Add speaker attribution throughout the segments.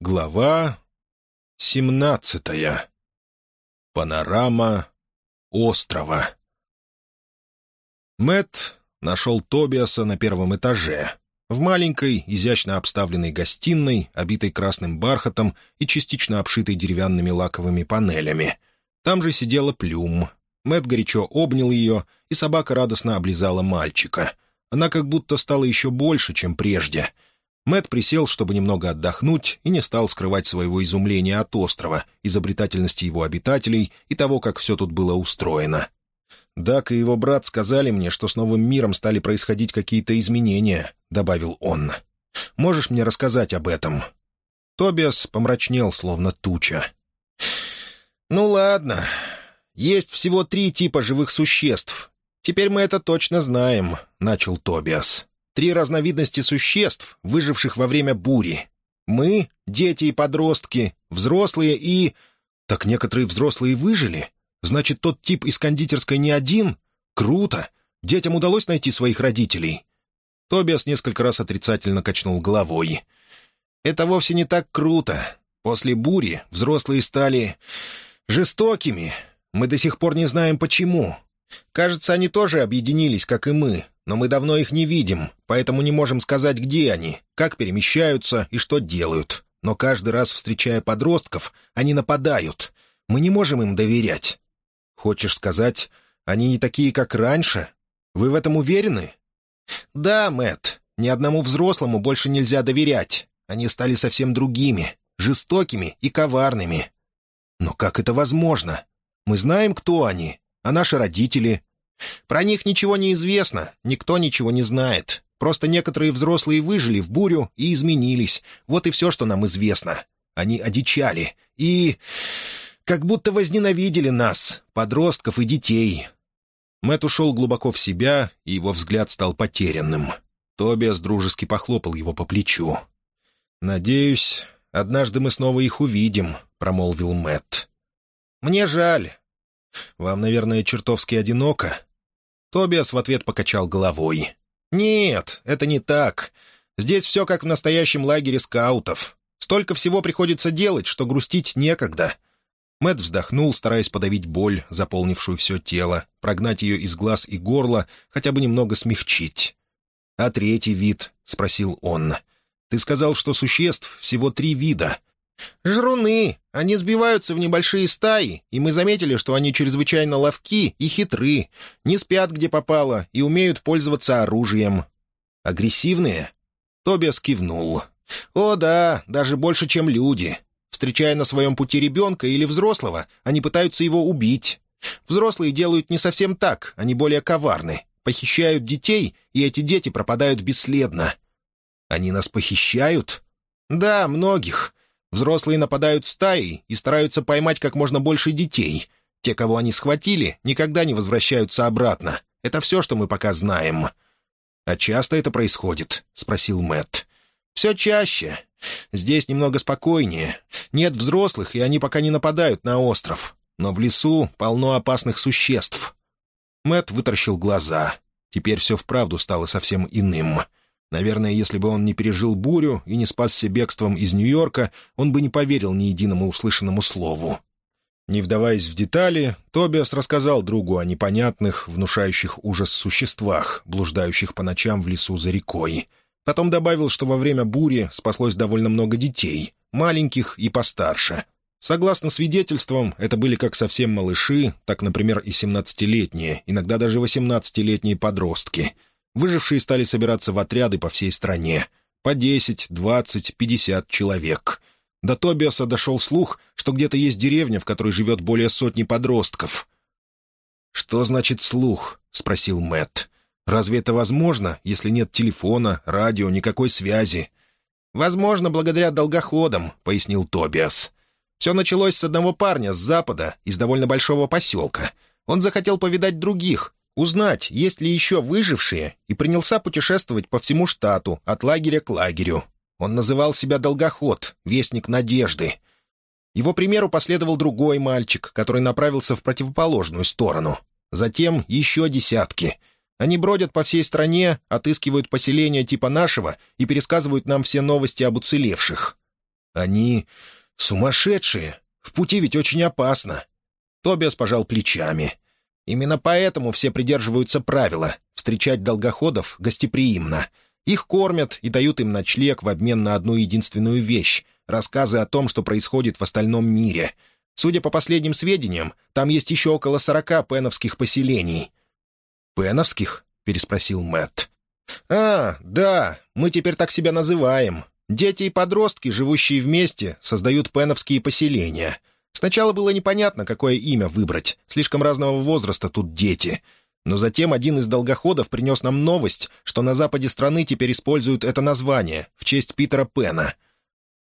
Speaker 1: Глава семнадцатая. Панорама острова. Мэт нашел Тобиаса на первом этаже, в маленькой, изящно обставленной гостиной, обитой красным бархатом и частично обшитой деревянными лаковыми панелями. Там же сидела Плюм. Мэт горячо обнял ее, и собака радостно облизала мальчика. Она как будто стала еще больше, чем прежде — Мэт присел, чтобы немного отдохнуть, и не стал скрывать своего изумления от острова, изобретательности его обитателей и того, как все тут было устроено. «Дак и его брат сказали мне, что с новым миром стали происходить какие-то изменения», — добавил он. «Можешь мне рассказать об этом?» Тобиас помрачнел, словно туча. «Ну ладно. Есть всего три типа живых существ. Теперь мы это точно знаем», — начал Тобиас три разновидности существ, выживших во время бури. Мы, дети и подростки, взрослые и... Так некоторые взрослые выжили? Значит, тот тип из кондитерской не один? Круто! Детям удалось найти своих родителей. Тобиас несколько раз отрицательно качнул головой. «Это вовсе не так круто. После бури взрослые стали... жестокими. Мы до сих пор не знаем, почему. Кажется, они тоже объединились, как и мы, но мы давно их не видим, поэтому не можем сказать, где они, как перемещаются и что делают. Но каждый раз, встречая подростков, они нападают. Мы не можем им доверять. Хочешь сказать, они не такие, как раньше? Вы в этом уверены? Да, Мэт. Ни одному взрослому больше нельзя доверять. Они стали совсем другими, жестокими и коварными. Но как это возможно? Мы знаем, кто они, а наши родители, про них ничего не известно, никто ничего не знает. Просто некоторые взрослые выжили в бурю и изменились. Вот и все, что нам известно. Они одичали и... как будто возненавидели нас, подростков и детей. Мэт ушел глубоко в себя, и его взгляд стал потерянным. Тобиас дружески похлопал его по плечу. «Надеюсь, однажды мы снова их увидим», — промолвил Мэт. «Мне жаль. Вам, наверное, чертовски одиноко?» Тобиас в ответ покачал головой. «Нет, это не так. Здесь все как в настоящем лагере скаутов. Столько всего приходится делать, что грустить некогда». Мэт вздохнул, стараясь подавить боль, заполнившую все тело, прогнать ее из глаз и горла, хотя бы немного смягчить. «А третий вид?» — спросил он. «Ты сказал, что существ всего три вида. «Жруны! Они сбиваются в небольшие стаи, и мы заметили, что они чрезвычайно ловки и хитры, не спят, где попало, и умеют пользоваться оружием». «Агрессивные?» Тобиас кивнул. «О да, даже больше, чем люди. Встречая на своем пути ребенка или взрослого, они пытаются его убить. Взрослые делают не совсем так, они более коварны. Похищают детей, и эти дети пропадают бесследно». «Они нас похищают?» «Да, многих. Взрослые нападают стаей и стараются поймать как можно больше детей. Те, кого они схватили, никогда не возвращаются обратно. Это все, что мы пока знаем». «А часто это происходит?» — спросил Мэтт. «Все чаще. Здесь немного спокойнее. Нет взрослых, и они пока не нападают на остров. Но в лесу полно опасных существ». Мэтт вытаращил глаза. Теперь все вправду стало совсем иным. Наверное, если бы он не пережил бурю и не спасся бегством из Нью-Йорка, он бы не поверил ни единому услышанному слову. Не вдаваясь в детали, Тобиас рассказал другу о непонятных, внушающих ужас существах, блуждающих по ночам в лесу за рекой. Потом добавил, что во время бури спаслось довольно много детей, маленьких и постарше. Согласно свидетельствам, это были как совсем малыши, так, например, и 17-летние, иногда даже 18-летние подростки — Выжившие стали собираться в отряды по всей стране. По десять, двадцать, пятьдесят человек. До Тобиаса дошел слух, что где-то есть деревня, в которой живет более сотни подростков. «Что значит слух?» — спросил Мэтт. «Разве это возможно, если нет телефона, радио, никакой связи?» «Возможно, благодаря долгоходам», — пояснил Тобиас. «Все началось с одного парня с запада, из довольно большого поселка. Он захотел повидать других, узнать, есть ли еще выжившие, и принялся путешествовать по всему штату, от лагеря к лагерю. Он называл себя Долгоход, Вестник Надежды. Его примеру последовал другой мальчик, который направился в противоположную сторону. Затем еще десятки. Они бродят по всей стране, отыскивают поселения типа нашего и пересказывают нам все новости об уцелевших. Они сумасшедшие. В пути ведь очень опасно. Тобиас пожал плечами. Именно поэтому все придерживаются правила — встречать долгоходов гостеприимно. Их кормят и дают им ночлег в обмен на одну единственную вещь — рассказы о том, что происходит в остальном мире. Судя по последним сведениям, там есть еще около сорока пеновских поселений. «Пеновских?» — переспросил Мэтт. «А, да, мы теперь так себя называем. Дети и подростки, живущие вместе, создают пеновские поселения. Сначала было непонятно, какое имя выбрать. Слишком разного возраста тут дети. Но затем один из долгоходов принес нам новость, что на западе страны теперь используют это название в честь Питера Пена.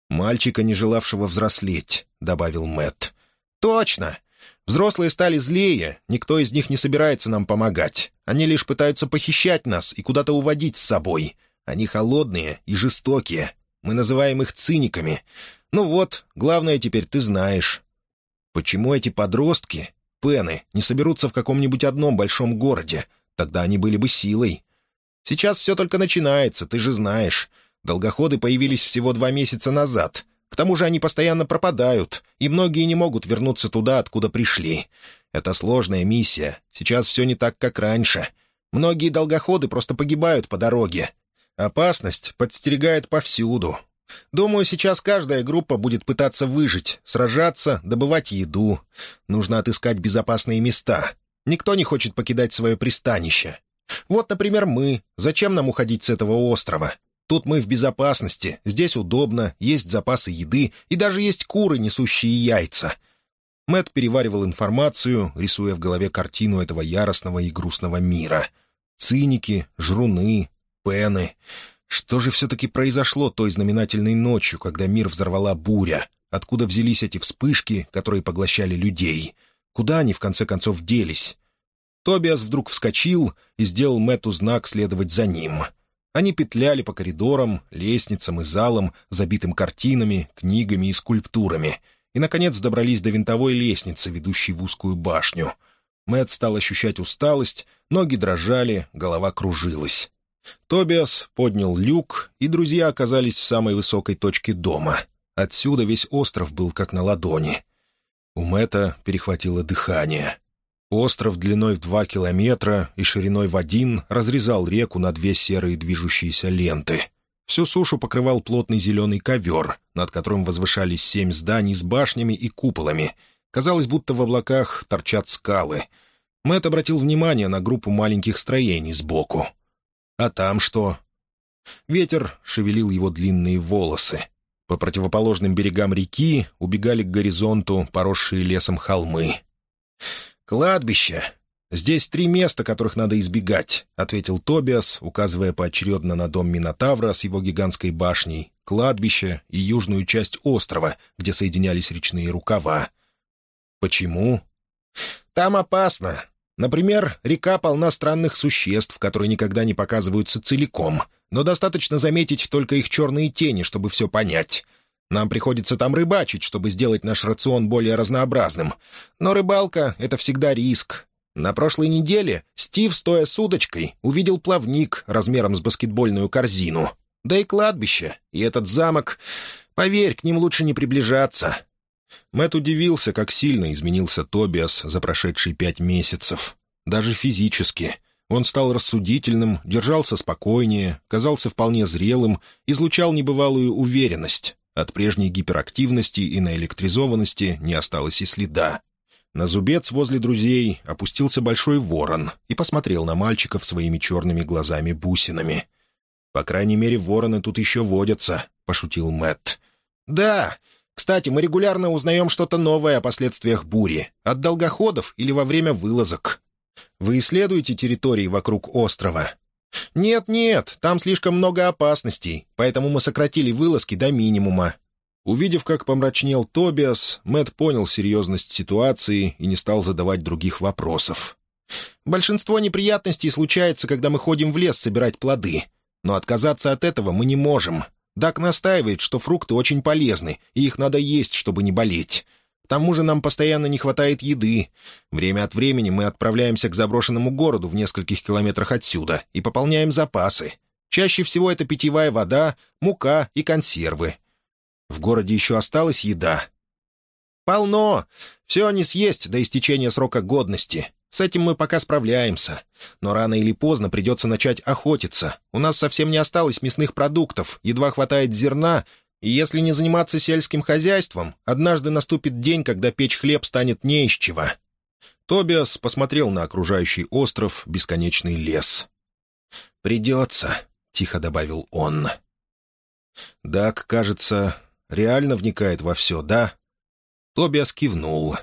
Speaker 1: «Мальчика, не желавшего взрослеть», — добавил Мэтт. «Точно. Взрослые стали злее, никто из них не собирается нам помогать. Они лишь пытаются похищать нас и куда-то уводить с собой. Они холодные и жестокие. Мы называем их циниками. Ну вот, главное теперь ты знаешь. Почему эти подростки, пены, не соберутся в каком-нибудь одном большом городе? Тогда они были бы силой. Сейчас все только начинается, ты же знаешь. Долгоходы появились всего два месяца назад. К тому же они постоянно пропадают, и многие не могут вернуться туда, откуда пришли. Это сложная миссия. Сейчас все не так, как раньше. Многие долгоходы просто погибают по дороге. Опасность подстерегает повсюду. Думаю, сейчас каждая группа будет пытаться выжить, сражаться, добывать еду. Нужно отыскать безопасные места. Никто не хочет покидать свое пристанище. Вот, например, мы. Зачем нам уходить с этого острова? Тут мы в безопасности, здесь удобно, есть запасы еды и даже есть куры, несущие яйца. Мэт переваривал информацию, рисуя в голове картину этого яростного и грустного мира. Циники, жруны, пены. Что же все-таки произошло той знаменательной ночью, когда мир взорвала буря? Откуда взялись эти вспышки, которые поглощали людей? Куда они, в конце концов, делись? Тобиас вдруг вскочил и сделал Мэтту знак следовать за ним. Они петляли по коридорам, лестницам и залам, забитым картинами, книгами и скульптурами, и, наконец, добрались до винтовой лестницы, ведущей в узкую башню. Мэтт стал ощущать усталость, ноги дрожали, голова кружилась. Тобиас поднял люк, и друзья оказались в самой высокой точке дома. Отсюда весь остров был как на ладони. У Мэтта перехватило дыхание. Остров длиной в два километра и шириной в один разрезал реку на две серые движущиеся ленты. Всю сушу покрывал плотный зеленый ковер, над которым возвышались семь зданий с башнями и куполами. Казалось, будто в облаках торчат скалы. Мэтт обратил внимание на группу маленьких строений сбоку. А там что? Ветер шевелил его длинные волосы. По противоположным берегам реки убегали к горизонту поросшие лесом холмы. «Кладбище. Здесь три места, которых надо избегать», — ответил Тобиас, указывая поочередно на дом Минотавра с его гигантской башней, кладбище и южную часть острова, где соединялись речные рукава. «Почему?» «Там опасно. Например, река полна странных существ, которые никогда не показываются целиком, но достаточно заметить только их черные тени, чтобы все понять. Нам приходится там рыбачить, чтобы сделать наш рацион более разнообразным. Но рыбалка — это всегда риск. На прошлой неделе Стив, стоя с удочкой, увидел плавник размером с баскетбольную корзину. Да и кладбище, и этот замок... Поверь, к ним лучше не приближаться. Мэт удивился, как сильно изменился Тобиас за прошедшие пять месяцев. Даже физически. Он стал рассудительным, держался спокойнее, казался вполне зрелым, излучал небывалую уверенность. От прежней гиперактивности и наэлектризованности не осталось и следа. На зубец возле друзей опустился большой ворон и посмотрел на мальчиков своими черными глазами-бусинами. «По крайней мере, вороны тут еще водятся», — пошутил Мэтт. «Да, кстати, мы регулярно узнаем что-то новое о последствиях бури. От долгоходов или во время вылазок. Вы исследуете территории вокруг острова?» «Нет-нет, там слишком много опасностей, поэтому мы сократили вылазки до минимума». Увидев, как помрачнел Тобиас, Мэт понял серьезность ситуации и не стал задавать других вопросов. «Большинство неприятностей случается, когда мы ходим в лес собирать плоды. Но отказаться от этого мы не можем. Дак настаивает, что фрукты очень полезны, и их надо есть, чтобы не болеть. К тому же нам постоянно не хватает еды. Время от времени мы отправляемся к заброшенному городу в нескольких километрах отсюда и пополняем запасы. Чаще всего это питьевая вода, мука и консервы. В городе еще осталась еда?» «Полно. Все не съесть до истечения срока годности. С этим мы пока справляемся. Но рано или поздно придется начать охотиться. У нас совсем не осталось мясных продуктов, едва хватает зерна, и если не заниматься сельским хозяйством, однажды наступит день, когда печь хлеб станет не из чего». Тобиас посмотрел на окружающий остров, бесконечный лес. «Придется», — тихо добавил он. «Дак, кажется, реально вникает во все, да?» Тобиас кивнул.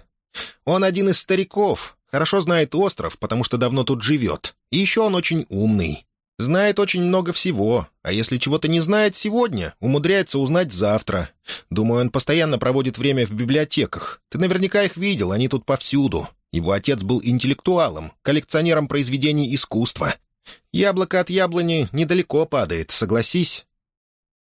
Speaker 1: «Он один из стариков, хорошо знает остров, потому что давно тут живет. И еще он очень умный. Знает очень много всего, а если чего-то не знает сегодня, умудряется узнать завтра. Думаю, он постоянно проводит время в библиотеках. Ты наверняка их видел, они тут повсюду. Его отец был интеллектуалом, коллекционером произведений искусства. Яблоко от яблони недалеко падает, согласись?»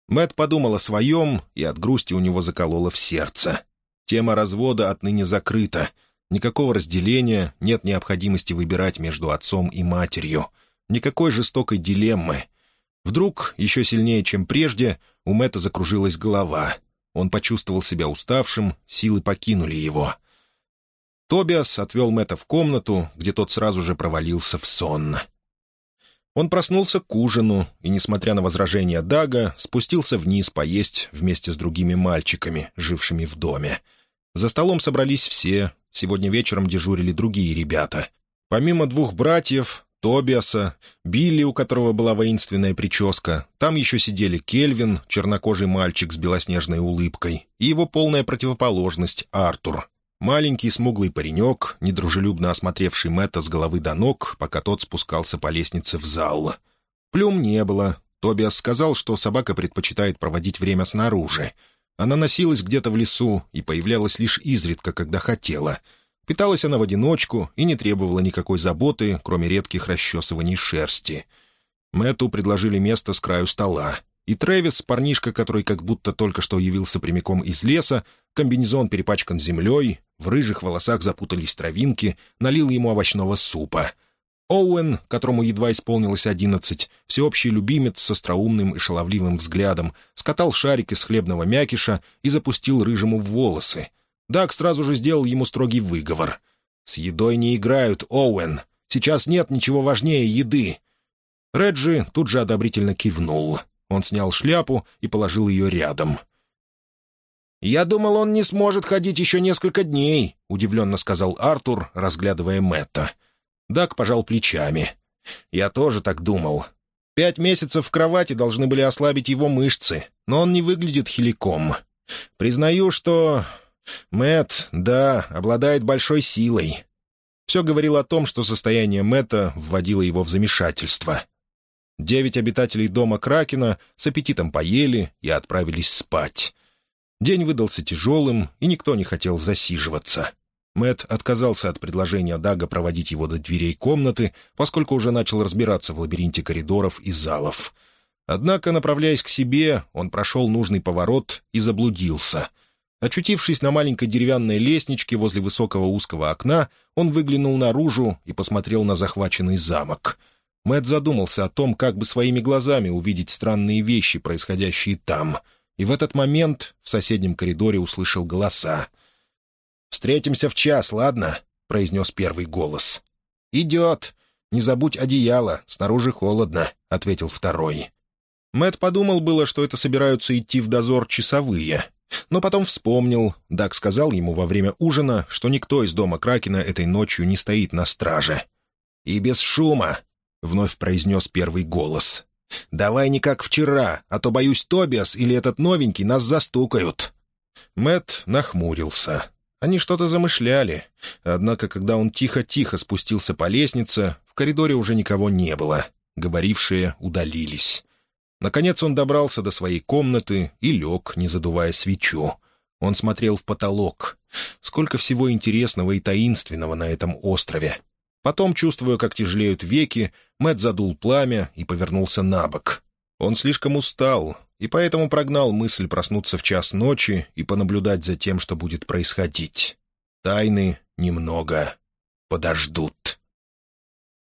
Speaker 1: Мэт подумал о своем, и от грусти у него закололо в сердце. Тема развода отныне закрыта. Никакого разделения, нет необходимости выбирать между отцом и матерью. Никакой жестокой дилеммы. Вдруг, еще сильнее, чем прежде, у Мэтта закружилась голова. Он почувствовал себя уставшим, силы покинули его — Тобиас отвел Мэтта в комнату, где тот сразу же провалился в сон. Он проснулся к ужину и, несмотря на возражения Дага, спустился вниз поесть вместе с другими мальчиками, жившими в доме. За столом собрались все, сегодня вечером дежурили другие ребята. Помимо двух братьев, Тобиаса, Билли, у которого была воинственная прическа, там еще сидели Кельвин, чернокожий мальчик с белоснежной улыбкой, и его полная противоположность Артур, Маленький смуглый паренек, недружелюбно осмотревший Мэтта с головы до ног, пока тот спускался по лестнице в зал. Плюм не было. Тобиас сказал, что собака предпочитает проводить время снаружи. Она носилась где-то в лесу и появлялась лишь изредка, когда хотела. Питалась она в одиночку и не требовала никакой заботы, кроме редких расчесываний шерсти. Мэтту предложили место с краю стола. И Трэвис, парнишка, который как будто только что явился прямиком из леса, комбинезон перепачкан землей, в рыжих волосах запутались травинки, налил ему овощного супа. Оуэн, которому едва исполнилось одиннадцать, всеобщий любимец с остроумным и шаловливым взглядом, скатал шарик из хлебного мякиша и запустил рыжему в волосы. Дак сразу же сделал ему строгий выговор. «С едой не играют, Оуэн. Сейчас нет ничего важнее еды». Реджи тут же одобрительно кивнул. Он снял шляпу и положил ее рядом — «Я думал, он не сможет ходить еще несколько дней», — удивленно сказал Артур, разглядывая Мэтта. Дак пожал плечами. «Я тоже так думал. Пять месяцев в кровати должны были ослабить его мышцы, но он не выглядит хиликом. Признаю, что... Мэт, да, обладает большой силой». Все говорило о том, что состояние Мэтта вводило его в замешательство. Девять обитателей дома Кракена с аппетитом поели и отправились спать. День выдался тяжелым, и никто не хотел засиживаться. Мэт отказался от предложения Дага проводить его до дверей комнаты, поскольку уже начал разбираться в лабиринте коридоров и залов. Однако, направляясь к себе, он прошел нужный поворот и заблудился. Очутившись на маленькой деревянной лестничке возле высокого узкого окна, он выглянул наружу и посмотрел на захваченный замок. Мэт задумался о том, как бы своими глазами увидеть странные вещи, происходящие там — и в этот момент в соседнем коридоре услышал голоса. «Встретимся в час, ладно?» — произнес первый голос. «Идет. Не забудь одеяло, снаружи холодно», — ответил второй. Мэт подумал было, что это собираются идти в дозор часовые, но потом вспомнил, Дак сказал ему во время ужина, что никто из дома Кракена этой ночью не стоит на страже. «И без шума», — вновь произнес первый голос. «Давай не как вчера, а то, боюсь, Тобиас или этот новенький нас застукают». Мэт нахмурился. Они что-то замышляли. Однако, когда он тихо-тихо спустился по лестнице, в коридоре уже никого не было. Говорившие удалились. Наконец он добрался до своей комнаты и лег, не задувая свечу. Он смотрел в потолок. Сколько всего интересного и таинственного на этом острове. Потом, чувствуя, как тяжелеют веки, Мэт задул пламя и повернулся на бок. Он слишком устал, и поэтому прогнал мысль проснуться в час ночи и понаблюдать за тем, что будет происходить. Тайны немного подождут.